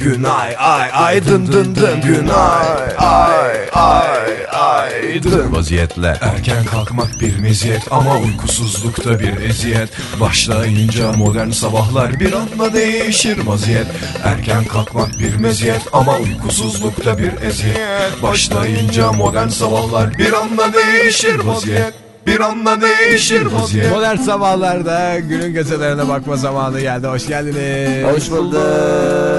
Günay ay ay dın dın dın. Günay ay ay ay dın. Vaziyetle erken kalkmak bir meziyet ama uykusuzlukta bir eziyet Başlayınca modern sabahlar bir anda değişir vaziyet Erken kalkmak bir meziyet ama uykusuzlukta bir eziyet Başlayınca modern sabahlar bir anda değişir vaziyet bir anda değişir vaziyet Modern sabahlarda günün gazetelerine bakma zamanı geldi. Hoş geldiniz. Hoş bulduk.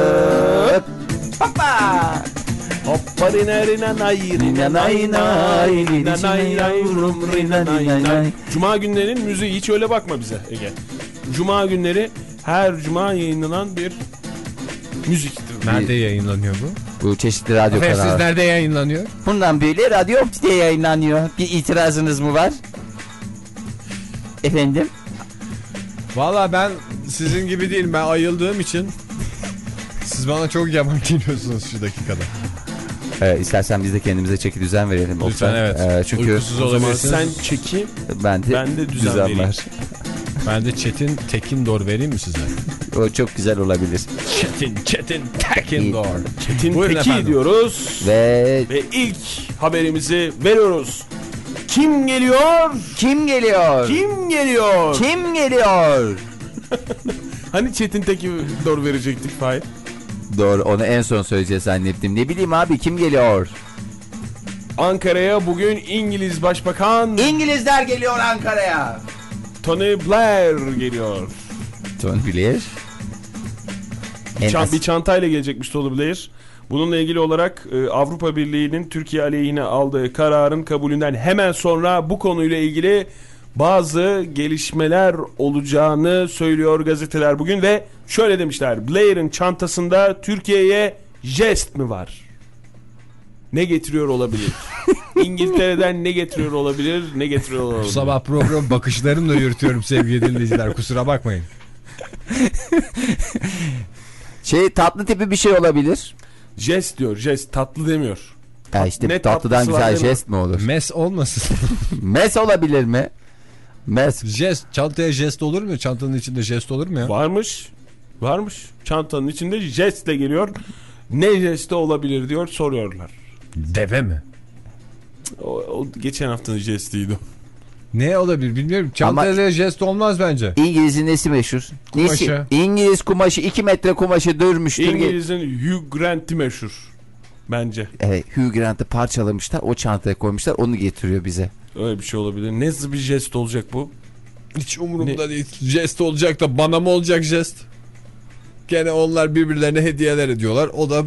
Hoppa. Hoppa rina rina nay rina nay nay rina nay yavrum rina nay nay. Cuma günlerinin müziği hiç öyle bakma bize Ege. Cuma günleri her cuma yayınlanan bir müziktir. Nerede yayınlanıyor bu? Bu çeşitli radyo Efendim siz kanalı. nerede yayınlanıyor? Bundan böyle Radyo Opti'de yayınlanıyor. Bir itirazınız mı var? Efendim? Valla ben sizin gibi değilim. Ben ayıldığım için siz bana çok yaman geliyorsunuz şu dakikada. Ee, istersen biz de kendimize çeki düzen verelim. Lütfen, Oktay. evet. Ee, çünkü Uykusuz O zaman sen çeki ben de, ben de düzen vereyim. var. Ben de Çetin Tekin Dor vereyim mi size? O çok güzel olabilir. Çetin Çetin Tekin Dor. Çetin Buyurun Teki efendim. diyoruz. Ve Ve ilk haberimizi veriyoruz. Kim geliyor? kim geliyor? Kim geliyor? Kim geliyor? Hani Çetin Teki doğru verecektik Fahir? Doğru onu en son söyleyeceğiz zannettim. Ne bileyim abi kim geliyor? Ankara'ya bugün İngiliz Başbakan İngilizler geliyor Ankara'ya. Tony Blair geliyor. Tony Blair. En Çan- bir çantayla gelecekmiş Tony Blair. Bununla ilgili olarak e, Avrupa Birliği'nin Türkiye aleyhine aldığı kararın kabulünden hemen sonra bu konuyla ilgili bazı gelişmeler olacağını söylüyor gazeteler bugün ve şöyle demişler. Blair'ın çantasında Türkiye'ye jest mi var? Ne getiriyor olabilir? İngiltere'den ne getiriyor olabilir? Ne getiriyor olabilir? Bu sabah program bakışlarımla yürütüyorum sevgili dinleyiciler. Kusura bakmayın. Şey tatlı tipi bir şey olabilir. Jest diyor. Jest tatlı demiyor. Ya işte ne tatlıdan güzel jest mi olur? Mes olmasın. Mes olabilir mi? Mes. jest. Çantaya jest olur mu? Çantanın içinde jest olur mu ya? Varmış. Varmış. Çantanın içinde jestle geliyor. Ne jesti olabilir diyor soruyorlar. Deve mi? O, o geçen haftanın jestiydi. Ne olabilir bilmiyorum. Çantaya jest olmaz bence. İngiliz'in nesi meşhur? Nesi? Kumaşı. İngiliz kumaşı 2 metre kumaşı dövmüştür. İngiliz'in Hugh Grant'i meşhur. Bence. Evet Hugh Grant'ı parçalamışlar o çantaya koymuşlar onu getiriyor bize. Öyle bir şey olabilir. Ne bir jest olacak bu? Hiç umurumda değil. Jest olacak da bana mı olacak jest? Gene onlar birbirlerine hediyeler ediyorlar. O da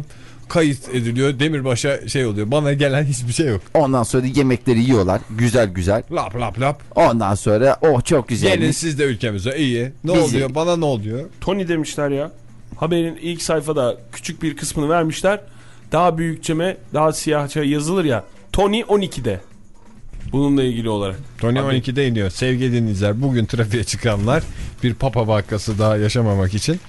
kayıt ediliyor. Demirbaş'a şey oluyor. Bana gelen hiçbir şey yok. Ondan sonra yemekleri yiyorlar güzel güzel. Lap lap lap. Ondan sonra oh çok Gelin güzelmiş. siz de ülkemize. iyi. Ne Bizi- oluyor? Bana ne oluyor? Tony demişler ya. Haberin ilk sayfada küçük bir kısmını vermişler. Daha büyükçeme, daha siyahça yazılır ya. Tony 12'de. Bununla ilgili olarak. Tony Abi- 12'de iniyor. Sevgili dinleyiciler bugün trafiğe çıkanlar bir papa vakası daha yaşamamak için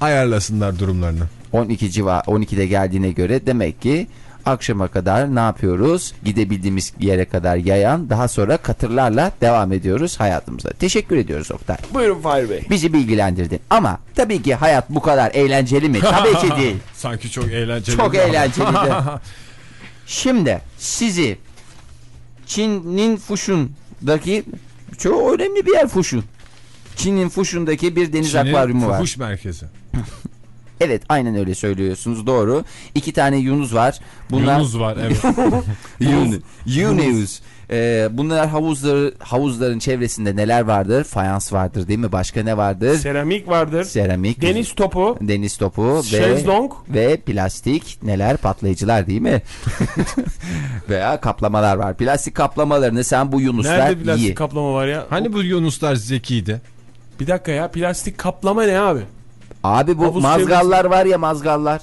ayarlasınlar durumlarını. 12 civa 12'de geldiğine göre demek ki akşama kadar ne yapıyoruz? Gidebildiğimiz yere kadar yayan daha sonra katırlarla devam ediyoruz hayatımıza. Teşekkür ediyoruz Oktay. Buyurun Fahir Bey. Bizi bilgilendirdin ama tabii ki hayat bu kadar eğlenceli mi? Tabii ki değil. Sanki çok eğlenceli. Çok eğlenceli de. Şimdi sizi Çin'in Fuşun'daki çok önemli bir yer Fuşun. Çin'in Fuşun'daki bir deniz Çin'in akvaryumu var. fuhuş merkezi. Evet aynen öyle söylüyorsunuz doğru. İki tane Yunus var. Bunlar Yunus var evet. Yunus. Yunus. Ee, bunlar havuzları havuzların çevresinde neler vardır? Fayans vardır değil mi? Başka ne vardır? Seramik vardır. Seramik, Deniz topu. deniz topu ve Şezlong. ve plastik neler patlayıcılar değil mi? Veya kaplamalar var. Plastik kaplamalarını sen bu Yunuslar Nerede plastik iyi. kaplama var ya? hani bu Yunuslar zekiydi? Bir dakika ya plastik kaplama ne abi? Abi bu Havuz mazgallar var ya mazgallar.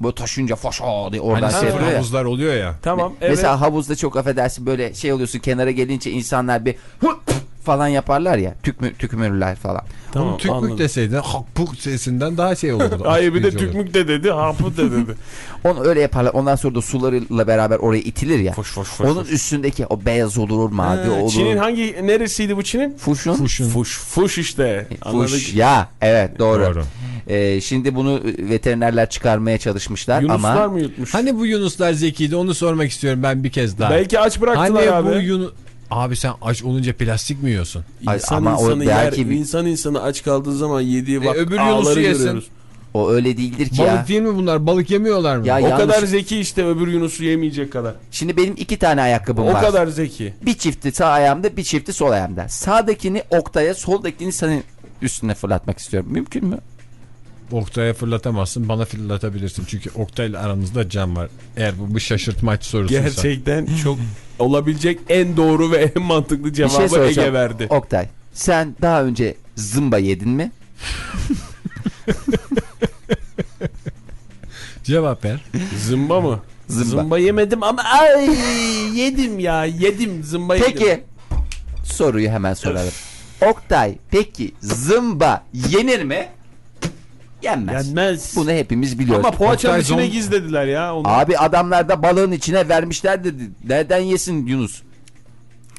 Bu taşınca foşo diye oradan Hani şey sıfır yapıyor ya. havuzlar oluyor ya. Tamam evet. Mesela havuzda çok affedersin böyle şey oluyorsun kenara gelince insanlar bir falan yaparlar ya. Tükmü, tükmürler falan. Tamam, Onu tükmük anladım. deseydin hakpuk sesinden daha şey olurdu. Hayır bir de tükmük de dedi, hapı de dedi. Onu öyle yaparlar. Ondan sonra da sularıyla beraber oraya itilir ya. Foş foş foş. Onun üstündeki o beyaz olur, mavi Ha, olur. Çin'in hangi neresiydi bu Çin'in? Fuşun. Fuşun. Fuş, fuş işte. Anladık. Fuş. Ya evet doğru. Doğru. Ee, şimdi bunu veterinerler çıkarmaya çalışmışlar Yunuslar ama mı yutmuş? Hani bu Yunuslar zekiydi onu sormak istiyorum ben bir kez daha. Belki aç bıraktılar hani abi. bu Yunus... Abi sen aç olunca plastik mi yiyorsun? İnsan ama o insanı belki yer, bir- insan insanı aç kaldığı zaman yediği E, bak öbür ağları Yunus'u yesin. görüyoruz. o öyle değildir ki Balık ya. değil mi bunlar? Balık yemiyorlar mı? Ya O yanlış. kadar zeki işte öbür Yunus'u yemeyecek kadar. Şimdi benim iki tane ayakkabım O var. kadar zeki. Bir çifti sağ ayağımda bir çifti sol ayağımda. Sağdakini Oktay'a soldakini senin üstüne fırlatmak istiyorum. Mümkün mü? Oktay'a fırlatamazsın bana fırlatabilirsin. Çünkü Oktay'la aranızda can var. Eğer bu bir şaşırtmaç sorusuysa. Gerçekten çok olabilecek en doğru ve en mantıklı şey cevabı soracağım. Ege verdi. Oktay sen daha önce zımba yedin mi? Cevap ver. Zımba mı? Zımba. Zımba. yemedim ama ay yedim ya yedim zımba yedim. Peki soruyu hemen soralım. Oktay peki zımba yenir mi? Yenmez. Yenmez. Bunu hepimiz biliyoruz. Ama poğaçanın Oktay içine zom- gizlediler ya. Onu. Abi adamlar da balığın içine vermişlerdir. Nereden yesin Yunus?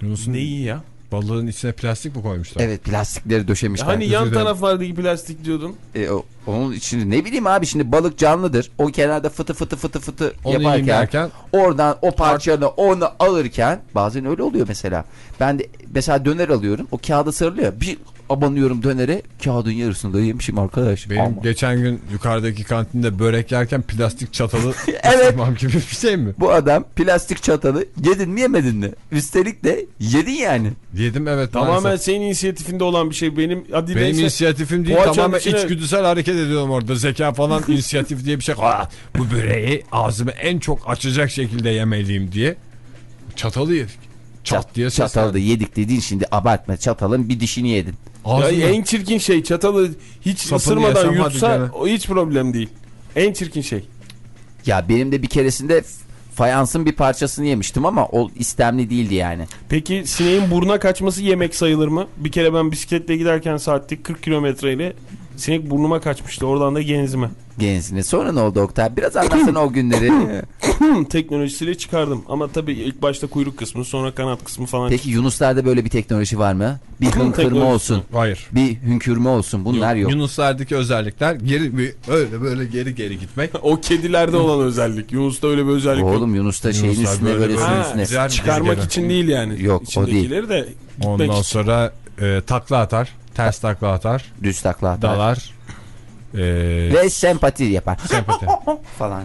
Yunus'un Neyi ya? balığın içine plastik mi koymuşlar? Evet plastikleri döşemişler. Hani yan taraflardaki plastik diyordun. E, o- onun içinde ne bileyim abi şimdi balık canlıdır. O kenarda fıtı fıtı fıtı fıtı Onu yaparken yerken oradan o parçanı onu alırken bazen öyle oluyor mesela. Ben de mesela döner alıyorum. O kağıda sarılıyor. Bir abanıyorum dönere kağıdın yarısını da yemişim arkadaş. benim Ama geçen gün yukarıdaki kantinde börek yerken plastik çatalı Evet. gibi bir şey mi? bu adam plastik çatalı yedin mi yemedin mi? Üstelik de yedin yani. Yedim evet Tamamen maalesef. senin inisiyatifinde olan bir şey. Benim hadi Benim neyse. inisiyatifim değil tamamen içine- içgüdüsel hareket ediyorum orada. Zeka falan inisiyatif diye bir şey. Aa, bu böreği ağzımı en çok açacak şekilde yemeliyim diye. Çatalı yedik. Çat diye ses Çatalı da yedik dediğin şimdi abartma çatalın bir dişini yedin. Ya en çirkin şey çatalı hiç Sapını ısırmadan yutsa o hiç problem değil. En çirkin şey. Ya benim de bir keresinde fayansın bir parçasını yemiştim ama o istemli değildi yani. Peki sineğin buruna kaçması yemek sayılır mı? Bir kere ben bisikletle giderken saatlik 40 kilometreyle sinek burnuma kaçmıştı. Oradan da genzime. Genzine. Sonra ne oldu Oktay? Biraz anlatsana o günleri. Teknolojisiyle çıkardım. Ama tabii ilk başta kuyruk kısmı sonra kanat kısmı falan. Peki Yunuslarda böyle bir teknoloji var mı? Bir hınkırma olsun. Hayır. Bir hünkürme olsun. Bunlar yok. Yunuslardaki özellikler geri bir öyle böyle geri geri gitmek. O kedilerde olan özellik. Yunus'ta öyle bir özellik yok. Oğlum Yunus'ta şeyin Yunuslar üstüne böyle böyle, Ha, üstüne. güzel. Çıkarmak Geri. için değil yani. Yok, o değil. De Ondan için. sonra e, takla atar. Ters takla atar. Düz takla atar. Dalar. E, Ve sempati yapar. sempati. falan.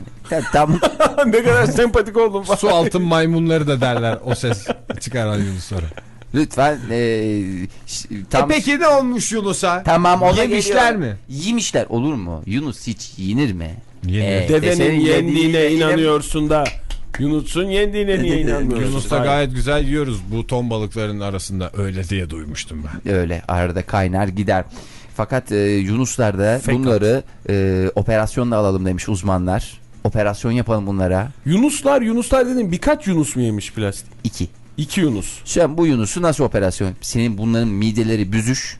Tam, ne kadar sempatik oldum falan. Su altı maymunları da derler o ses çıkaran Yunuslara. lütfen e, tam E peki ne olmuş Yunus'a? tamam ona Yemişler geliyor. mi? Yemişler olur mu? Yunus hiç yenir mi? Yenir. Ee, Devenin senin yendiğine yediğine- inanıyorsun da Yunus'un yendiğine niye inanmıyorsun? Yunus'ta gayet güzel yiyoruz bu ton balıklarının arasında öyle diye duymuştum ben. Öyle arada kaynar gider. Fakat e, Yunuslarda Fakat. bunları e, operasyonla alalım demiş uzmanlar. Operasyon yapalım bunlara. Yunuslar Yunuslar dedim birkaç Yunus mu yemiş plastik? İki. İki Yunus. Sen bu Yunus'u nasıl operasyon? Senin bunların mideleri büzüş.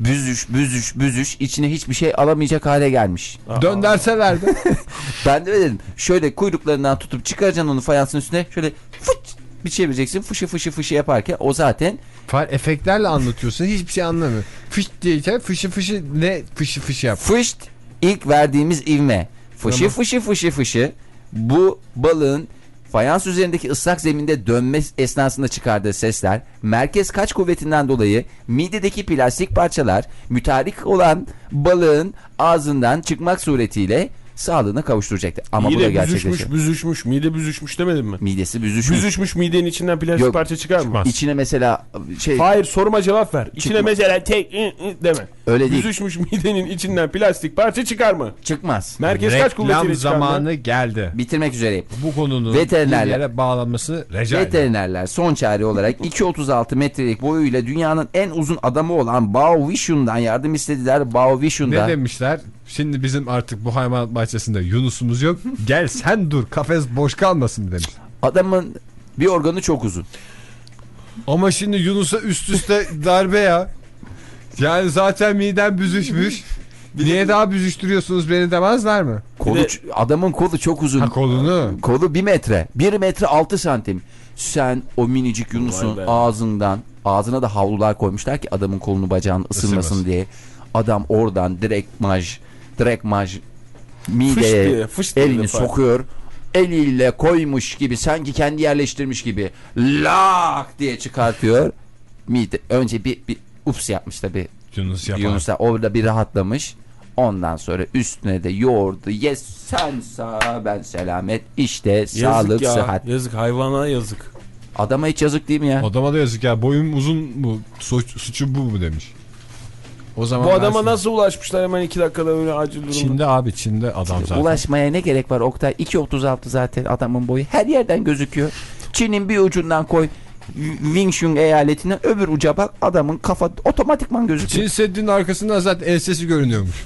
Büzüş, büzüş, büzüş. içine hiçbir şey alamayacak hale gelmiş. Dön derselerdi. Ben de dedim. Şöyle kuyruklarından tutup çıkaracaksın onu fayansın üstüne. Şöyle fıç bir çevireceksin. Fışı fışı fışı yaparken o zaten Far efektlerle anlatıyorsun hiçbir şey anlamıyor. Fış diyeceğim fışı fışı ne fışı fışı yap. fışt ilk verdiğimiz ivme. Fışı Tamam. fışı fışı fışı bu balığın fayans üzerindeki ıslak zeminde dönme esnasında çıkardığı sesler merkez kaç kuvvetinden dolayı midedeki plastik parçalar mütarik olan balığın ağzından çıkmak suretiyle sağlığına kavuşturacaktır. Ama bu da Mide gerçekleşiyor. büzüşmüş büzüşmüş. Mide büzüşmüş demedim mi? Midesi büzüşmüş. Büzüşmüş midenin içinden plastik Yok. parça çıkar mı? İçine mesela şey Hayır soruma cevap ver. İçine Çıkma. mesela tek ı, ı deme. Öyle değil. Büzüşmüş midenin içinden plastik parça çıkar mı? Çıkmaz. Merkez kaç kuvvetiyle Reklam çıkar mı? zamanı geldi. Bitirmek üzereyim. Bu konunun Veterinerler- bir yere bağlanması rica. Veterinerler son çare olarak 2.36 metrelik boyuyla dünyanın en uzun adamı olan Bao Vishun'dan yardım istediler. Bao Ne Vishun'da demişler? Şimdi bizim artık bu hayvanat bahçesinde Yunus'umuz yok. Gel sen dur kafes boş kalmasın demiş. adamın bir organı çok uzun. Ama şimdi Yunus'a üst üste darbe ya. Yani zaten midem büzüşmüş. Niye daha büzüştürüyorsunuz beni demezler mi? Kolu, adamın kolu çok uzun. Ha kolunu. Kolu bir metre. Bir metre altı santim. Sen o minicik Yunus'un ağzından ağzına da havlular koymuşlar ki adamın kolunu bacağını ısırmasın Isırmasın. diye. Adam oradan direkt maj direkt maj Fış mideye diye, fış diye elini yapar. sokuyor. Eliyle koymuş gibi sanki kendi yerleştirmiş gibi lak diye çıkartıyor. Mide önce bir, bir ups yapmış tabi Yunus yapar. Yunus da orada bir rahatlamış. Ondan sonra üstüne de yoğurdu. Yes sen sağ ben selamet. İşte sağlık ya. sıhhat. Yazık hayvana yazık. Adama hiç yazık değil mi ya? Adama da yazık ya. Boyum uzun mu? Suç, suçu bu mu demiş. O zaman Bu adama size- nasıl ulaşmışlar hemen iki dakikada öyle acil durumda. Çin'de abi Çin'de adam zaten. Ulaşmaya ne gerek var Oktay? 2.36 zaten adamın boyu. Her yerden gözüküyor. Çin'in bir ucundan koy. Wingchun eyaletinden öbür uca bak adamın kafa otomatikman gözüküyor. Çin Seddi'nin arkasından zaten ensesi görünüyormuş.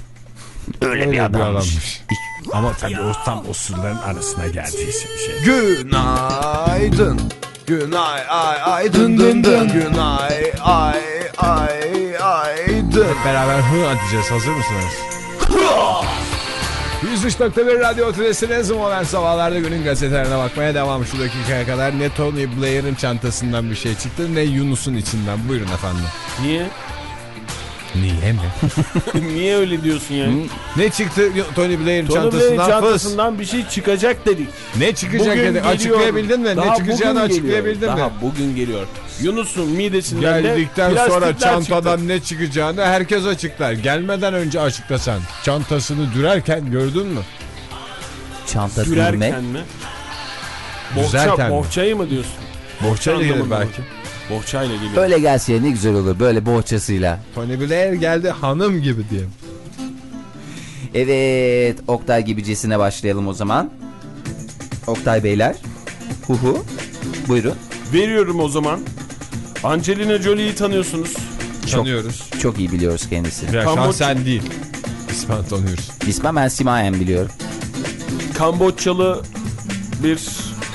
Öyle bir adammış. Ama tabii o tam o surların arasına geldiği şey. Günaydın. Günay ay ay dın dın dın. Günay ay ay ay dın. Beraber hı diyeceğiz. Hazır mısınız? 103.1 Radyo Tülesi'niz modern sabahlarda günün gazetelerine bakmaya devam şu dakikaya kadar. Ne Tony Blair'ın çantasından bir şey çıktı ne Yunus'un içinden. Buyurun efendim. Niye? Niye mi? Niye öyle diyorsun yani? ne çıktı Tony Blair'in çantasından? Fıs. çantasından bir şey çıkacak dedik. Ne çıkacak Bugün dedi. geliyor. Açıklayabildin mi? Daha ne çıkacağını açıklayabildin geliyor. mi? Daha bugün geliyor. Yunus'un midesinden de Geldikten sonra plastikler çantadan çıktı. ne çıkacağını herkes açıklar. Gelmeden önce açıklasan. Çantasını dürerken gördün mü? Çantası Sürerken ürmek. mi? Bohça, mi? bohçayı mı diyorsun? Bohçayla gelir anlamında belki. mı? Bohçayla geliyor. Öyle gelse ne güzel olur böyle bohçasıyla. Tony Blair geldi hanım gibi diye. Evet Oktay gibicesine başlayalım o zaman. Oktay Beyler. Hu hu. Buyurun. Veriyorum o zaman. Angelina Jolie'yi tanıyorsunuz. Tanıyoruz. Çok iyi biliyoruz kendisini. Ya Kamboç- şahsen değil. İsmen tanıyoruz. İsmen ben Simayen biliyorum. Kamboçyalı bir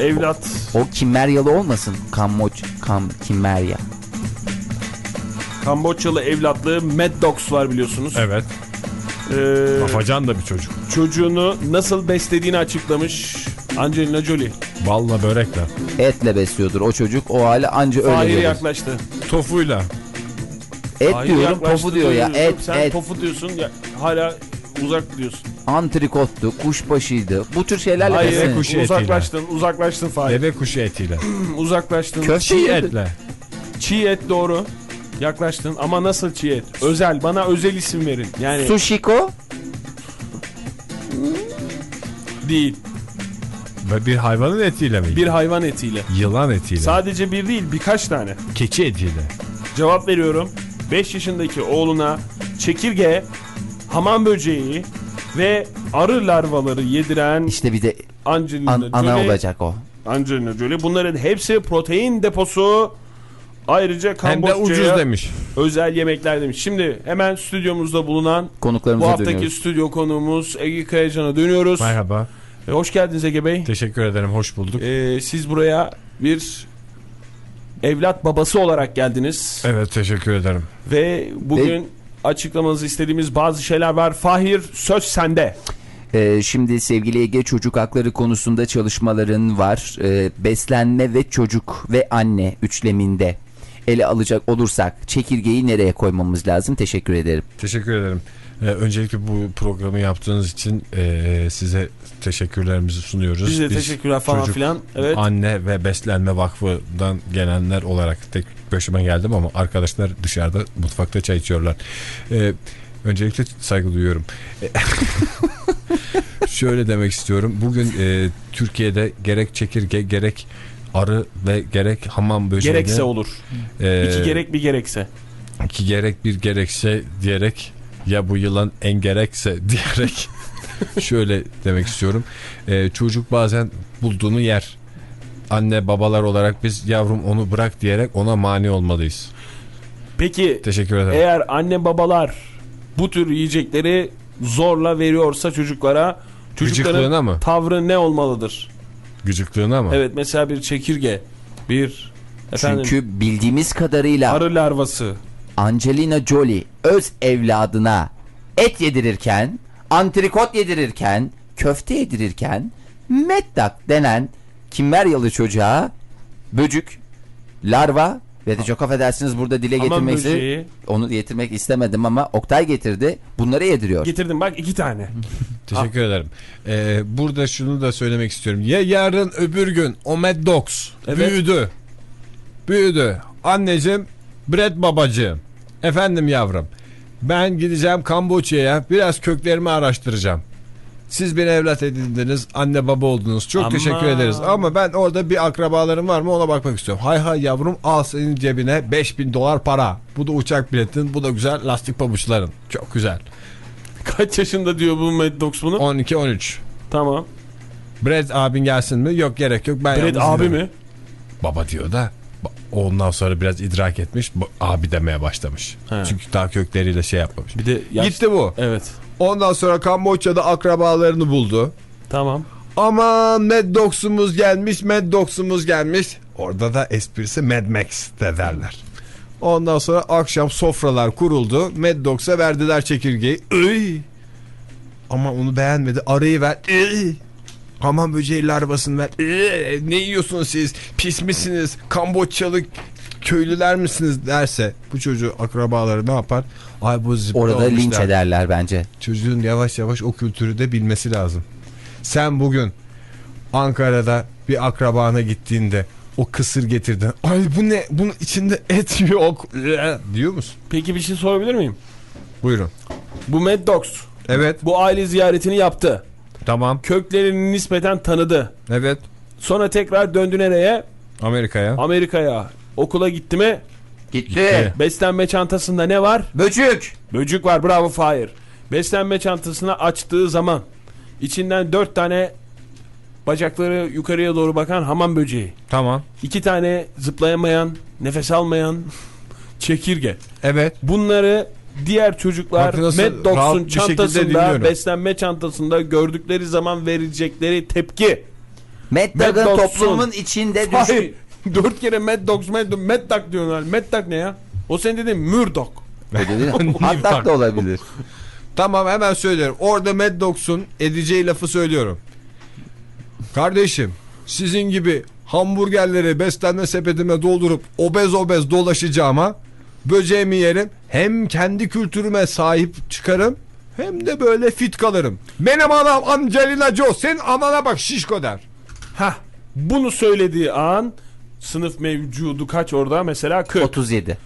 evlat. O Kimmeryalı olmasın. Kamboç, Kam, Kimmerya. Kamboçyalı evlatlığı Mad Dogs var biliyorsunuz. Evet. Ee, Afacan da bir çocuk. çocuğunu nasıl beslediğini açıklamış Angelina Jolie. Balla börekle. Etle besliyordur o çocuk. O hale anca öyle Fahir gelir. yaklaştı. Tofuyla. Et Fahir diyorum tofu diyor ya. Et Sen et. tofu diyorsun ya hala uzak diyorsun. Antrikottu, kuşbaşıydı. Bu tür şeylerle Hayır beslenir. kuş etiyle. uzaklaştın uzaklaştın Fahir. Deve kuşu etiyle. Uzaklaştın. Köfte Çiğ etle. Çiğ et doğru. Yaklaştın ama nasıl çiğ et? Özel bana özel isim verin. Yani Sushiko. değil. Ve bir hayvanın etiyle mi? Bir hayvan etiyle. Yılan etiyle. Sadece bir değil birkaç tane. Keçi etiyle. Cevap veriyorum. 5 yaşındaki oğluna çekirge, hamam böceği ve arı larvaları yediren İşte bir de Angelina an- ana Jolie. olacak o. Angelina Jolie. Bunların hepsi protein deposu. Ayrıca Hem de Kamboçya'ya ucuz demiş. özel yemekler demiş. Şimdi hemen stüdyomuzda bulunan bu Konuklarımıza haftaki dönüyoruz. stüdyo konuğumuz Ege Kayacan'a dönüyoruz. Merhaba. E, hoş geldiniz Ege Bey. Teşekkür ederim. Hoş bulduk. E, siz buraya bir evlat babası olarak geldiniz. Evet teşekkür ederim. Ve bugün açıklamanızı istediğimiz bazı şeyler var. Fahir söz sende. Ee, şimdi sevgili Ege çocuk hakları konusunda çalışmaların var. Ee, beslenme ve çocuk ve anne üçleminde ele alacak olursak çekirgeyi nereye koymamız lazım? Teşekkür ederim. Teşekkür ederim. Ee, öncelikle bu programı yaptığınız için e, size teşekkürlerimizi sunuyoruz. Biz de Biz teşekkürler falan çocuk, filan. Evet. Anne ve Beslenme Vakfı'ndan gelenler olarak tek başıma geldim ama arkadaşlar dışarıda mutfakta çay içiyorlar. Ee, öncelikle saygı duyuyorum. Şöyle demek istiyorum. Bugün e, Türkiye'de gerek çekirge gerek arı ve gerek hamam böceği Gerekse olur. e, İki gerek bir gerekse. iki gerek bir gerekse diyerek ya bu yılan en gerekse diyerek şöyle demek istiyorum. Ee, çocuk bazen bulduğunu yer. Anne babalar olarak biz yavrum onu bırak diyerek ona mani olmalıyız. Peki Teşekkür ederim. eğer anne babalar bu tür yiyecekleri zorla veriyorsa çocuklara çocukların mı? tavrı ne olmalıdır? Gıcıklığına mı? Evet mesela bir çekirge, bir Efendim, Çünkü bildiğimiz kadarıyla arı larvası. Angelina Jolie öz evladına et yedirirken, antrikot yedirirken, köfte yedirirken meddak denen kimmeryalı çocuğa böcük, larva ve de çok affedersiniz burada dile Hamam getirmek böceği. onu getirmek istemedim ama Oktay getirdi. Bunları yediriyor. Getirdim bak iki tane. Teşekkür ederim. Ee, burada şunu da söylemek istiyorum. Ya yarın öbür gün o Mad Dogs Evet. büyüdü. Büyüdü. Anneciğim, Brett babacığım. Efendim yavrum. Ben gideceğim Kamboçya'ya. Biraz köklerimi araştıracağım. Siz beni evlat edindiniz. Anne baba oldunuz. Çok Ama- teşekkür ederiz. Ama ben orada bir akrabalarım var mı ona bakmak istiyorum. Hay hay yavrum al senin cebine 5000 dolar para. Bu da uçak biletin. Bu da güzel lastik pabuçların. Çok güzel. Kaç yaşında diyor bu Mad Dogs bunu? 12-13. Tamam. Brad abin gelsin mi? Yok gerek yok. Ben Brad abi mi? Baba diyor da ondan sonra biraz idrak etmiş. Abi demeye başlamış. He. Çünkü daha kökleriyle şey yapmamış. Bir de yaş- Gitti bu. Evet. Ondan sonra Kamboçya'da akrabalarını buldu. Tamam. Ama Mad Dogs'umuz gelmiş, Mad Dogs'umuz gelmiş. Orada da esprisi Mad Max de derler. Ondan sonra akşam sofralar kuruldu. Mad Dogs'a verdiler çekirgeyi. Iy. Ama onu beğenmedi. Arıyı ver. Iy. Aman böceği larvasını ver. Iy. Ne yiyorsunuz siz? Pis misiniz? Kamboçyalı köylüler misiniz derse bu çocuğu akrabaları ne yapar? Ay bu Orada olmuş linç der. ederler bence. Çocuğun yavaş yavaş o kültürü de bilmesi lazım. Sen bugün Ankara'da bir akrabana gittiğinde o kısır getirdin. Ay bu ne? Bunun içinde et yok. Diyor musun? Peki bir şey sorabilir miyim? Buyurun. Bu Mad Dogs Evet. bu aile ziyaretini yaptı. Tamam. Köklerini nispeten tanıdı. Evet. Sonra tekrar döndü nereye? Amerika'ya. Amerika'ya. Okula gitti mi? Gitti. Beslenme çantasında ne var? Böcük. Böcük var bravo Fahir. Beslenme çantasını açtığı zaman içinden dört tane bacakları yukarıya doğru bakan hamam böceği. Tamam. iki tane zıplayamayan, nefes almayan çekirge. Evet. Bunları diğer çocuklar Mad Dogs'un çantasında, beslenme çantasında gördükleri zaman verecekleri tepki. Mad Dogs'un. toplumun içinde Hayır. düş. Dört kere Mad Dogs, Mad, Dog- Mad Dog diyorlar. Mad Dog ne ya? O senin dediğin Murdoch. Hatta da olabilir. Tamam hemen söylüyorum. Orada Mad Dogs'un edeceği lafı söylüyorum. Kardeşim sizin gibi hamburgerleri beslenme sepetime doldurup obez obez dolaşacağıma böceğimi yerim. Hem kendi kültürüme sahip çıkarım hem de böyle fit kalırım. Benim anam Angelina Jolie senin anana bak şişko der. Hah. Bunu söylediği an sınıf mevcudu kaç orada? Mesela 40. 37.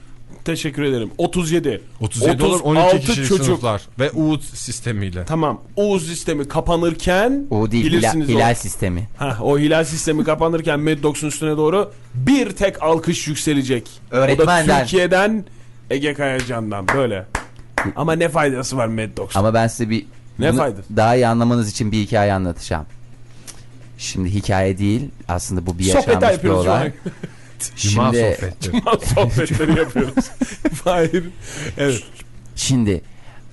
Teşekkür ederim. 37. 37 olur 12 36 kişilik çocuk. sınıflar ve Uğut sistemiyle. Tamam. Oğuz sistemi kapanırken O değil hilal, bilirsiniz o. hilal sistemi. Heh, o hilal sistemi kapanırken Mad Dogs'un üstüne doğru bir tek alkış yükselecek. O da Öğretmenden. Türkiye'den Ege Kayacan'dan böyle. Ama ne faydası var Dogs'un? Ama ben size bir Ne faydası? daha iyi anlamanız için bir hikaye anlatacağım. Şimdi hikaye değil aslında bu bir Sohbet yaşanmış bir olay. Cuma Şimdi sohbetleri. Sohbetleri yapıyoruz. Hayır. Evet. Şimdi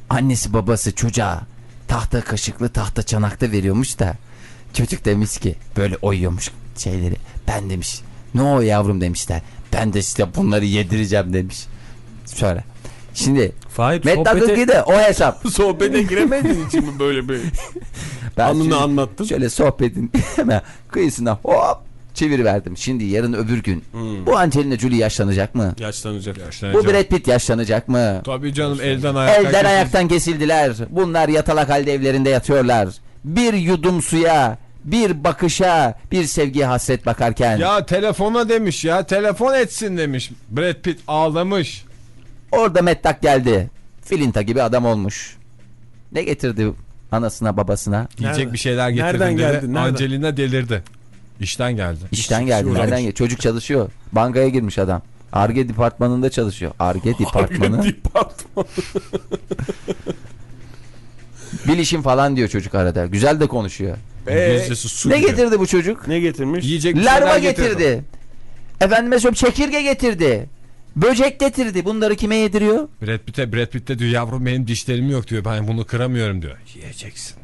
annesi babası çocuğa tahta kaşıklı tahta çanakta veriyormuş da çocuk demiş ki böyle oyuyormuş şeyleri. Ben demiş ne o yavrum demişler. Ben de size bunları yedireceğim demiş. Şöyle. Şimdi Fahir Met de o hesap. sohbete giremediğin için mi böyle bir Ben anını şimdi anlattın? Şöyle sohbetin hemen kıyısına hop çeviriverdim. Şimdi yarın öbür gün Hmm. bu Angelina Jolie yaşlanacak mı? Yaşlanacak. Bu Brad Pitt yaşlanacak mı? Tabii canım elden ayaktan. Elden ayaktan kesildiler. Bunlar yatalak halde evlerinde yatıyorlar. Bir yudum suya, bir bakışa, bir sevgiye hasret bakarken Ya telefona demiş ya telefon etsin demiş. Brad Pitt ağlamış. orada Mettak geldi. Filinta gibi adam olmuş. Ne getirdi anasına babasına? Yiyecek Nereden? bir şeyler getirdim Nereden dedi. geldi, nereden? Angelina delirdi. İşten geldi. İşten geldi. Nereden geldi? Çocuk çalışıyor. Bankaya girmiş adam. Arge departmanında çalışıyor. Arge departmanı. Departman. Bilişim falan diyor çocuk arada. Güzel de konuşuyor. Ee, ne getirdi bu çocuk? ne getirmiş? Yiyecek Larva getirdi. getirdim. Efendime söyleyeyim çekirge getirdi. Böcek getirdi. Bunları kime yediriyor? Brad Pitt'e, Brad Pitt de diyor yavrum benim dişlerim yok diyor. Ben bunu kıramıyorum diyor. Yiyeceksin.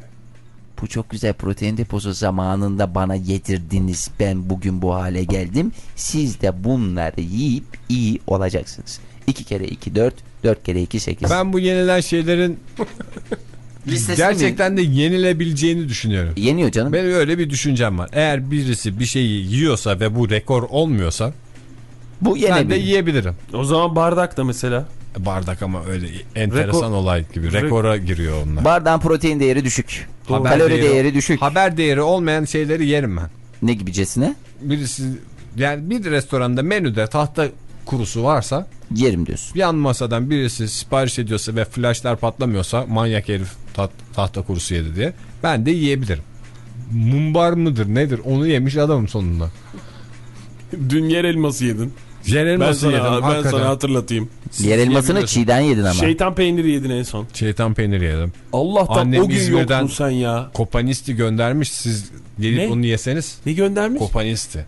Bu çok güzel protein deposu zamanında bana yedirdiniz. Ben bugün bu hale geldim. Siz de bunları yiyip iyi olacaksınız. 2 kere 2 4, 4 kere 2 8. Ben bu yenilen şeylerin Listesini gerçekten de yenilebileceğini düşünüyorum. Yeniyor canım. Benim öyle bir düşüncem var. Eğer birisi bir şeyi yiyorsa ve bu rekor olmuyorsa Bu ben de yenebilir. yiyebilirim. O zaman bardak da mesela. Bardak ama öyle enteresan olay gibi. Rekora giriyor onlar. Bardağın protein değeri düşük. Haber Kalori değeri- değeri düşük. Haber değeri olmayan şeyleri yerim ben. Ne gibicesine? Birisi yani bir restoranda menüde tahta kurusu varsa Yerim diyorsun. bir an masadan birisi sipariş ediyorsa ve flashlar patlamıyorsa manyak herif tat- tahta kurusu yedi diye ben de yiyebilirim. Mumbar mıdır nedir onu yemiş adamım sonunda. Dün yer elması yedin. Yer Ben elması sana, yedim ben hakikaten. sana hatırlatayım. Yer elmasını çiğden yedin ama. Şeytan peyniri yedin en son. Şeytan peyniri yedim. Allah'tan Annem o gün İzmir'den- yoktun sen ya. Kopanisti göndermiş siz gelip Ne? onu yeseniz. Ne göndermiş? Kopanisti.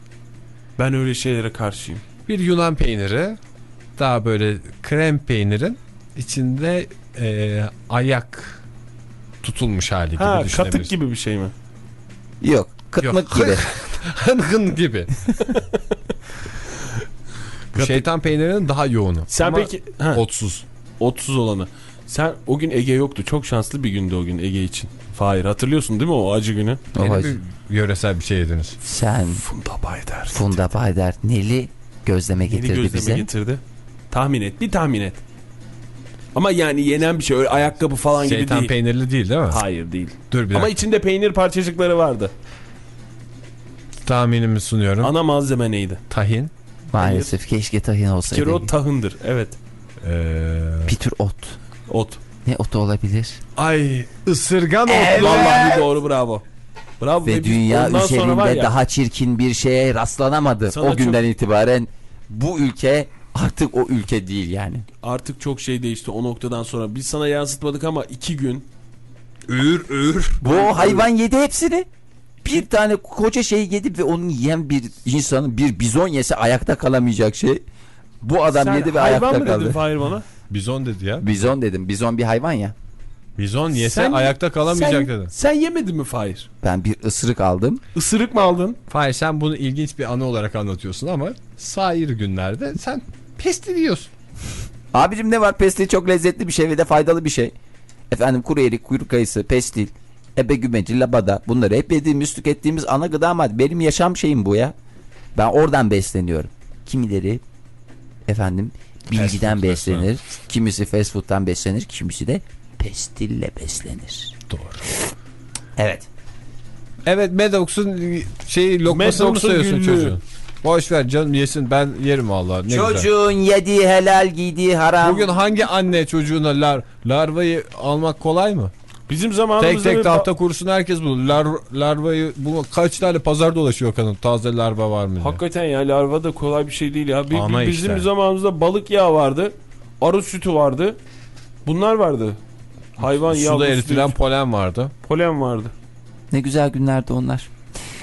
Ben öyle şeylere karşıyım. Bir Yunan peyniri daha böyle krem peynirin içinde e, ayak tutulmuş hali gibi Ha katık gibi bir şey mi? Yok. Kıtmık Yok. gibi. Hın hın gibi. Şeytan peynirinin daha yoğunu. Sen Ama peki ha, otsuz. otsuz olanı. Sen o gün Ege yoktu. Çok şanslı bir gündü o gün Ege için. Fahir hatırlıyorsun değil mi o acı günü? O Yeni acı. bir yöresel bir şey yediniz. Sen Funda Baydar. Funda Baydar neli gözleme getirdi gözleme bize. getirdi. Tahmin et. Bir tahmin et. Ama yani yenen bir şey. Öyle ayakkabı falan gibi Şeytan değil. peynirli değil değil mi? Hayır değil. Dur bir Ama dakika. içinde peynir parçacıkları vardı. Tahminimi sunuyorum. Ana malzeme neydi? Tahin. Maalesef keşke tahin Bir olsaydı. kere o tahındır. Evet. Ee, Bir tür ot. Ot. Ne otu olabilir? ay ısırgan Evet. otlu. Vallahi doğru bravo. Bravo. Ve biz dünya üzerinde daha çirkin bir şeye rastlanamadı. Sana o günden itibaren bu ülke artık o ülke değil yani. Artık çok şey değişti o noktadan sonra. Biz sana yansıtmadık ama iki gün Ür ür. Bu hayvan yedi hepsini. Bir tane koca şey yedi ve onu yiyen bir insanın bir bizon yese ayakta kalamayacak şey. Bu adam Sen yedi ve hayvan ayakta mı dedin kaldı. Fahir bana? Bizon dedi ya. Bizon dedim. Bizon bir hayvan ya. Bizon yese Sen- ayakta kalamayacak sen, dedi. Sen yemedin mi Fahir? Ben bir ısırık aldım. Isırık mı aldın? Hayır sen bunu ilginç bir anı olarak anlatıyorsun ama sair günlerde sen pestil yiyorsun. Abicim ne var? Pestil çok lezzetli bir şey ve de faydalı bir şey. Efendim kuru erik, kuyruk kayısı, pestil, ebe gümeci, labada bunları hep yediğimiz, tükettiğimiz ana gıda madde. Benim yaşam şeyim bu ya. Ben oradan besleniyorum. Kimileri efendim bilgiden food beslenir. Kimisi fast food'dan beslenir. Kimisi de pestille beslenir. Doğru. Evet. Evet Maddox'un şeyi lokmasını mı sayıyorsun çocuğun? Boş ver canım yesin ben yerim vallahi. Ne güzel. Çocuğun yediği helal, giydiği haram. Bugün hangi anne çocuğuna lar, larvayı almak kolay mı? Bizim Tek zamanımızda tek bir- tahta kursunu herkes bulur. Lar, larvayı bu kaç tane pazar dolaşıyor kadın taze larva var mı diye. Hakikaten ya larva da kolay bir şey değil ya. Bir, Ana bir- bizim işte. zamanımızda balık yağı vardı. Arı sütü vardı. Bunlar vardı. Hayvan yağı. Suda eritilen polen vardı. polen vardı. Ne güzel günlerdi onlar.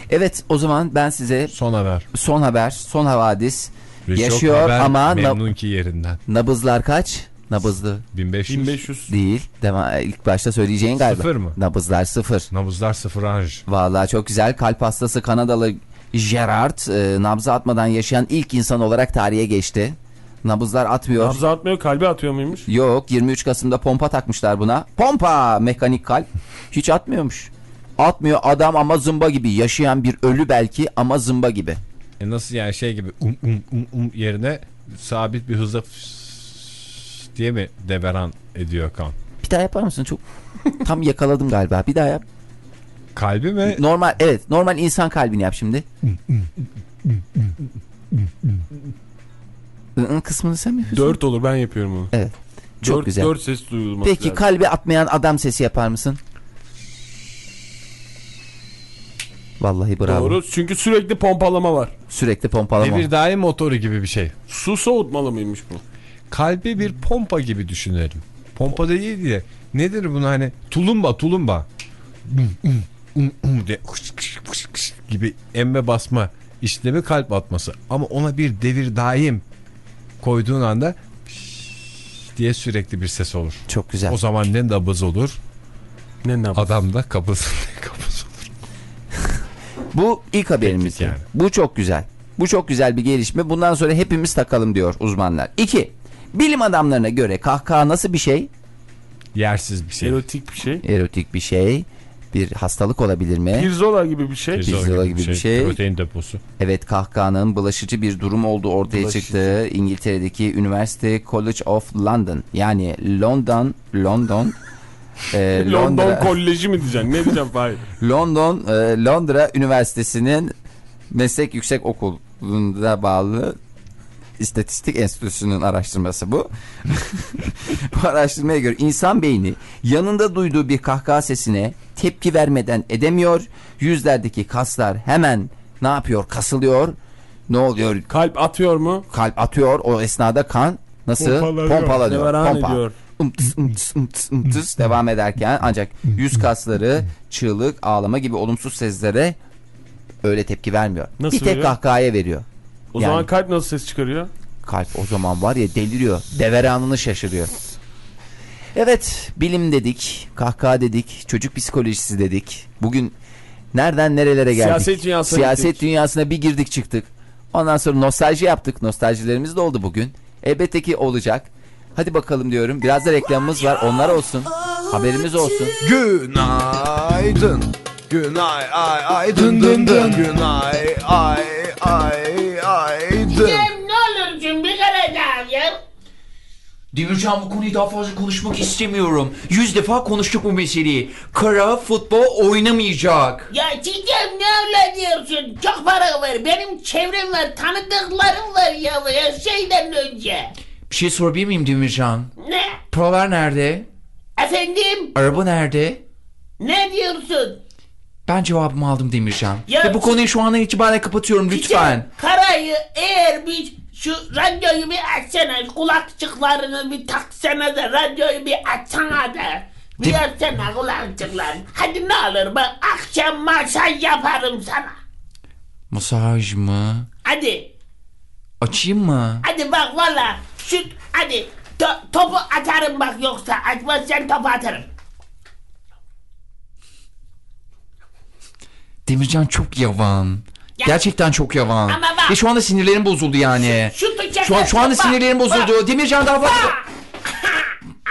Evet o zaman ben size Son haber. son haber, son havadis. Ve Yaşıyor haber ama memnun ki yerinden. Nabızlar kaç? Nabızlı 1500. 1500. değil. Dema, ilk başta söyleyeceğin galiba. Sıfır mı? Nabızlar sıfır. Nabızlar sıfır anj. Vallahi çok güzel. Kalp hastası Kanadalı Gerard e, nabzı atmadan yaşayan ilk insan olarak tarihe geçti. Nabızlar atmıyor. Nabzı atmıyor kalbi atıyor muymuş? Yok 23 Kasım'da pompa takmışlar buna. Pompa mekanik kalp. Hiç atmıyormuş. Atmıyor adam ama zımba gibi. Yaşayan bir ölü belki ama zımba gibi. E nasıl yani şey gibi um um um um yerine sabit bir hızla diye mi deveran ediyor kan? Bir daha yapar mısın? Çok tam yakaladım galiba. Bir daha yap. Kalbi mi? Normal evet normal insan kalbini yap şimdi. Iı kısmını sen mi yapıyorsun? 4 olur ben yapıyorum onu. Çok dört, güzel. Dört ses duyulması Peki lazım. kalbi atmayan adam sesi yapar mısın? Vallahi bravo. Doğru çünkü sürekli pompalama var. Sürekli pompalama. Devir daim motoru gibi bir şey. Su soğutmalı mıymış bu? Kalbi bir pompa gibi düşünelim. Pompa değil diye. Nedir bunu hani tulumba tulumba. Um, um, um, um diye gibi emme basma işlemi kalp atması. Ama ona bir devir daim koyduğun anda diye sürekli bir ses olur. Çok güzel. O zaman ne nabız olur Ne nabız? adam da kabız. kabız. Bu ilk haberimiz. yani. Bu çok güzel. Bu çok güzel bir gelişme. Bundan sonra hepimiz takalım diyor uzmanlar. İki. Bilim adamlarına göre kahkaha nasıl bir şey? Yersiz bir şey. Erotik bir şey. Erotik bir şey. Bir hastalık olabilir mi? Pirzola gibi bir şey. Pirzola Pirzola gibi bir şey. Protein deposu. Evet kahkahanın bulaşıcı bir durum olduğu ortaya Bulaşıcı. çıktı. İngiltere'deki University College of London yani London London e, London Londra, Koleji mi diyeceksin? Ne diyeceğim Fahir? London e, Londra Üniversitesi'nin meslek yüksek okulunda bağlı İstatistik Enstitüsü'nün araştırması bu. bu araştırmaya göre insan beyni yanında duyduğu bir kahkaha sesine tepki vermeden edemiyor. Yüzlerdeki kaslar hemen ne yapıyor? Kasılıyor. Ne oluyor? Kalp atıyor mu? Kalp atıyor. O esnada kan nasıl? Pompalanıyor. Pompalanıyor. Pompa. ediyor. Umtıs, umtıs, umtıs, umtıs devam ederken ancak yüz kasları çığlık, ağlama gibi olumsuz seslere öyle tepki vermiyor. Nasıl bir tek veriyor? kahkahaya veriyor. O Yani- zaman kalp nasıl ses çıkarıyor? Kalp o zaman var ya deliriyor. Deveranını şaşırıyor. Evet bilim dedik, kahkaha dedik, çocuk psikolojisi dedik. Bugün nereden nerelere geldik? Siyaset dünyasına Siyaset gittik. dünyasına bir girdik çıktık. Ondan sonra nostalji yaptık. Nostaljilerimiz de oldu bugün. Elbette ki olacak. Hadi bakalım diyorum. Biraz da reklamımız var. Onlar olsun. Haberimiz olsun. Günaydın. Günay ay ay dın dın dın. Günay ay ay ay dın. Cem ne olursun bir kere daha ya. Demircan bu konuyu daha fazla konuşmak istemiyorum. Yüz defa konuştuk bu meseleyi. Kara futbol oynamayacak. Ya Cem ne öyle diyorsun? Çok para var. Benim çevrem var. Tanıdıklarım var ya. Her şeyden önce. Bir şey sorabilir miyim Demircan? Ne? Paralar nerede? Efendim? Araba nerede? Ne diyorsun? Ben cevabımı aldım Demircan. Ya- Ve bu konuyu şu andan itibaren kapatıyorum lütfen. Karayı eğer biz şu radyoyu bir açsana. Kulakçıklarını bir taksana da radyoyu bir açsana da. Bir Dem- açsana kulakçıklarını. Hadi ne olur bak akşam masaj yaparım sana. Masaj mı? Hadi. Açayım mı? Hadi bak valla şu hadi to- topu atarım bak yoksa açmazsan topu atarım. Demircan çok yavan. Ya- Gerçekten çok yavan. Ama bak- Ve şu anda sinirlerim bozuldu yani. Çekersin. Şu, an, şu anda bak, sinirlerim bak, bozuldu. Demircan daha fazla... bak.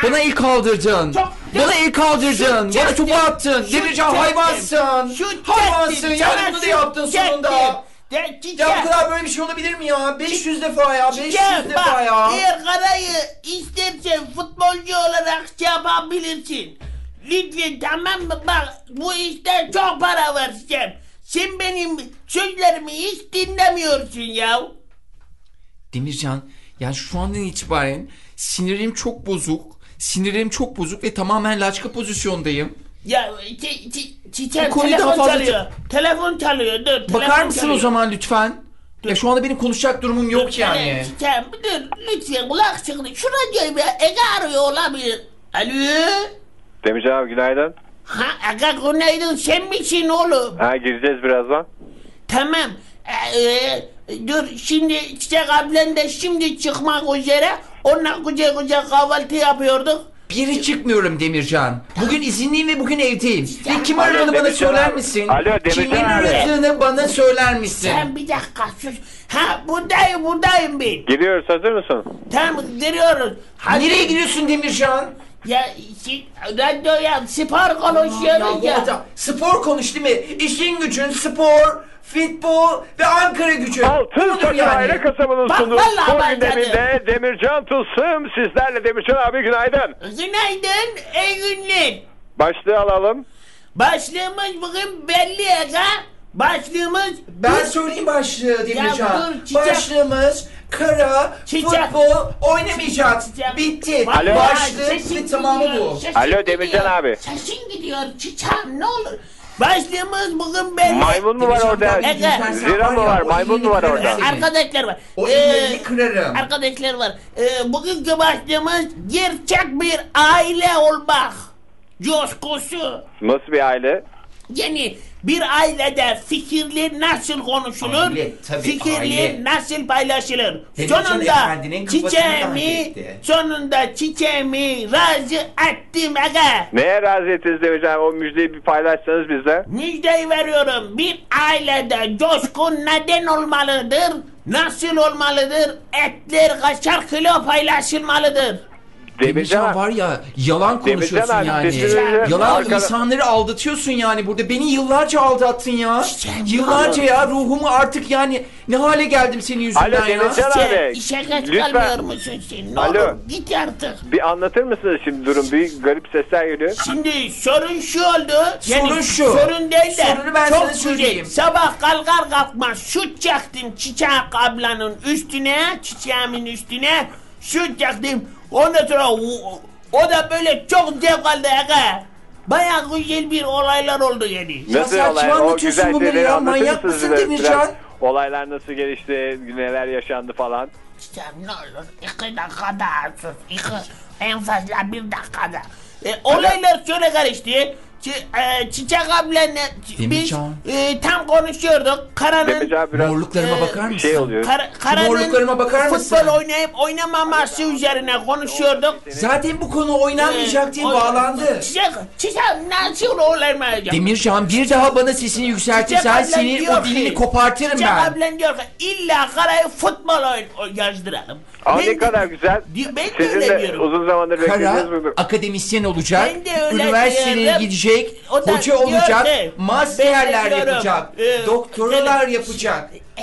Bana el kaldırdın. Çok- Bana el kaldırdın. Şu Bana topu attın. Şu Demircan hayvansın. Şu Hayvansın. Yani bunu da şu yaptın sonunda. De, Ya bu kadar böyle bir şey olabilir mi ya? 500 defa ya. 500 Çiçek, defa bak, ya. Eğer karayı istersen futbolcu olarak şey yapabilirsin. Lütfen tamam mı? Bak bu işte çok para var Cem. Sen benim sözlerimi hiç dinlemiyorsun ya. Demircan yani şu andan itibaren sinirim çok bozuk. Sinirim çok bozuk ve tamamen laçka pozisyondayım. Ya çi, çi, çiçek Bu konuyu telefon daha fazla- çalıyor. Telefon çalıyor dur. Bakar telefon mısın çalıyor. o zaman lütfen? Ya şu anda benim konuşacak durumum yok yani. Çiçeğim dur lütfen kulak çıkın. Şu radyoyu bir Ege arıyor olabilir. Alo? Demircan abi günaydın. Ha Ege günaydın sen misin oğlum? Ha gireceğiz birazdan. Tamam. Ee, dur şimdi Çiçek ablan da şimdi çıkmak üzere. Onunla güzel güzel kahvaltı yapıyorduk. Bir yere çıkmıyorum Demircan. Bugün izinliyim ve bugün evdeyim. Ve kim Alo, aradığını bana Demircan söyler abi. misin? Alo, Demircan Kimin abi. aradığını bana söyler misin? Sen bir dakika sus. Ha buradayım buradayım ben. Giriyoruz hazır mısın? Tamam giriyoruz. Hadi. Nereye gidiyorsun Demircan? Ya şey, radyoya spor konuşuyoruz ya. Ya, spor konuş değil mi? İşin gücün spor, futbol ve Ankara gücü. Altın Budur Sakın Aile kasabının Bak, sunduğu vallahi spor ben gündeminde Demircan Tılsım sizlerle Demircan abi günaydın. Günaydın, iyi günler. Başlığı alalım. Başlığımız bugün belli aga. Başlığımız... Ben söyleyeyim başlığı Demircan. Başlığımız kara Çiçek. futbol oynamayacak. Çiçek. Bitti. Sesin ve tamamı bu. sesin Alo, gidiyor. Demircan abi. Sesin gidiyor çiçeğim ne olur. Başlığımız bugün belli. Maymun mu var orada? ben sen Zira mı var, maymun mu var orada? Arkadaşlar var. O Ee, kırarım. Arkadaşlar var. Ee, bugünkü başlığımız gerçek bir aile olmak. Coşkusu. Nasıl bir aile? Yani bir ailede fikirler nasıl konuşulur? Aile, tabii, fikirler aile. nasıl paylaşılır? Demircan sonunda çiçeğimi, sonunda çiçeğimi razı ettim aga. Neye razı ettiniz Demircan? O müjdeyi bir paylaşsanız bizle. Müjdeyi veriyorum. Bir ailede coşkun neden olmalıdır? Nasıl olmalıdır? Etler kaçar kilo paylaşılmalıdır. Demircan Demircan var ya yalan Demircan konuşuyorsun abi, yani. sesinizi- Yalan Arkada- insanları aldatıyorsun yani burada. Beni yıllarca aldattın ya. Sen Yıllarca ya ruhumu artık yani ne hale geldim senin yüzünden Alo, ya. Demircan abi. işe geç kalmıyor musun sen? Ne Alo. olur git artık. bir anlatır mısınız şimdi durum? Bir garip sesler geliyor. Şimdi sorun şu oldu. Sorun şu. Sorun değil de. Sorunu ben çok sana güzel. söyleyeyim. Sabah kalkar kalkmaz şut çaktım çiçek ablanın üstüne. Çiçeğimin üstüne. Şut çaktım. Ondan sonra o, o da böyle çok zevk aldı aga. Baya güzel bir olaylar oldu yani. Ya Nasıl sen olay? kime O anlatıyorsun bunları ya? anlatır Manyak mısın? Demircan? Olaylar nasıl gelişti, neler yaşandı falan. Çiçeğim ne olur iki dakikada sus. İki, en fazla bir dakikada. E, olaylar şöyle karıştı. E, Çiçek ablayla biz Demircan. e, tam konuşuyorduk. Karanın biraz Morluklarıma Ee, bakar mısın? şey oluyor. Kar, Karanın morluklarıma bakar mısın? futbol oynayıp oynamaması üzerine konuşuyorduk. Zaten bu konu oynanmayacak diye Ee, bağlandı. Çiçek, çiçek nasıl oynayacak? Demircan bir daha bana sesini yükseltirsen abla senin diyor o ki- dilini kopartırım Çiçek ben. ablan diyor ki illa karayı futbol oyun, oy- yazdıralım. Aa, Ben ne kadar güzel. Di- ben de Sizin öyle de diyorum. uzun zamandır Kara beklediğiniz bu. akademisyen olacak, Ben de öyle üniversiteye diyorum. gidecek, O da hoca diyor olacak, masterler de diyorum, yapacak, e, doktoralar yapacak. E,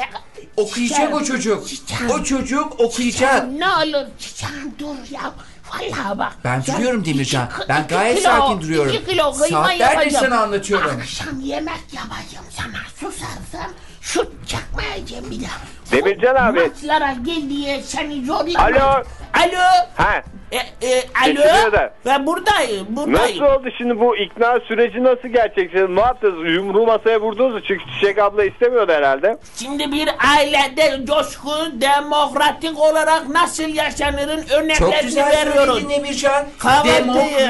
Okuyacak çiçeğim, o çocuk. çiçeğim, O çocuk okuyacak. çiçeğim, Ne olur çiçeğim dur ya. Vallahi bak. Ben duruyorum Demircan. iki- Ben gayet kilo- sakin duruyorum. iki kilo kıyma Saatlerdir yapacağım. sana anlatıyorum. Akşam yemek yapacağım sana. Susarsam şut çakmayacağım bir daha. Demircan abi. Maçlara gel diye seni zor Alo. Alo. Ha. E, e, alo. Da. Ben buradayım. Buradayım. Nasıl oldu şimdi bu ikna süreci nasıl gerçekleşti? Ne yaptınız? Yumruğu masaya vurdunuz mu? Çünkü Çiçek abla istemiyordu herhalde. Şimdi bir ailede coşku demokratik olarak nasıl yaşanırın Çok örneklerini güzel veriyoruz. söyledin Demircan. Kahvaltıyı,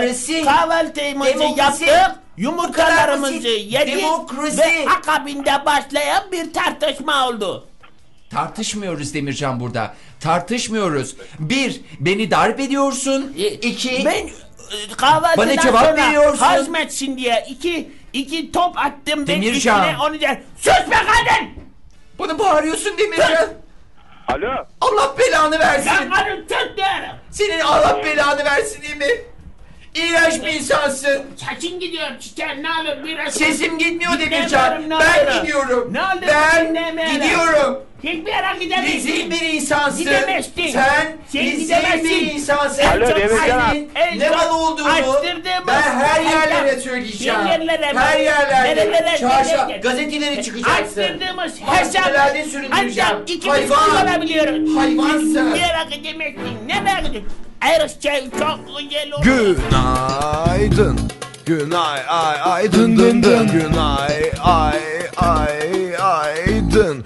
Demokrasi. yaptık. Yumurtalarımızı yedik Demokrasi. ve akabinde başlayan bir tartışma oldu. Tartışmıyoruz Demircan burada. Tartışmıyoruz. Bir, beni darp ediyorsun. E, İki, ben e, kahvaltıdan Bana cevap sonra veriyorsun. hazmetsin diye iki iki top attım ben Demircan. üstüne onu da sus be kadın bana bağırıyorsun Demircan. Alo. Allah belanı versin. ben kadın sus diyorum Senin Allah belanı versin değil mi? İğrenç bir insansın. saçın gidiyor çiçeğim ne olur biraz Sesim gitmiyor Dinlemiyorum, Demircan. ne Ben gidiyorum. Ne oldu, Ben dinlemiyorum. gidiyorum. Hiçbir yere gidemezsin Rezil bir insansın. Gidemezsin. Sen Sen rezil gidemezsin. bir insansın. En Alo, çok Demircan. Senin En ne mal olduğunu ben her yerlere söyleyeceğim. Her yerlere Her yerlere. Nerelere? gazetelere çıkacaksın. Açtırdığımız hesap Gazetelerde süründüreceğim. Hayvan. kullanabiliyoruz. Hayvansın. Merak edemezsin. Ne merak ediyorsun? Ayrıca çok güzel olur. Günaydın. Günay ay ay dın dın dın. Günay ay ay ay dın.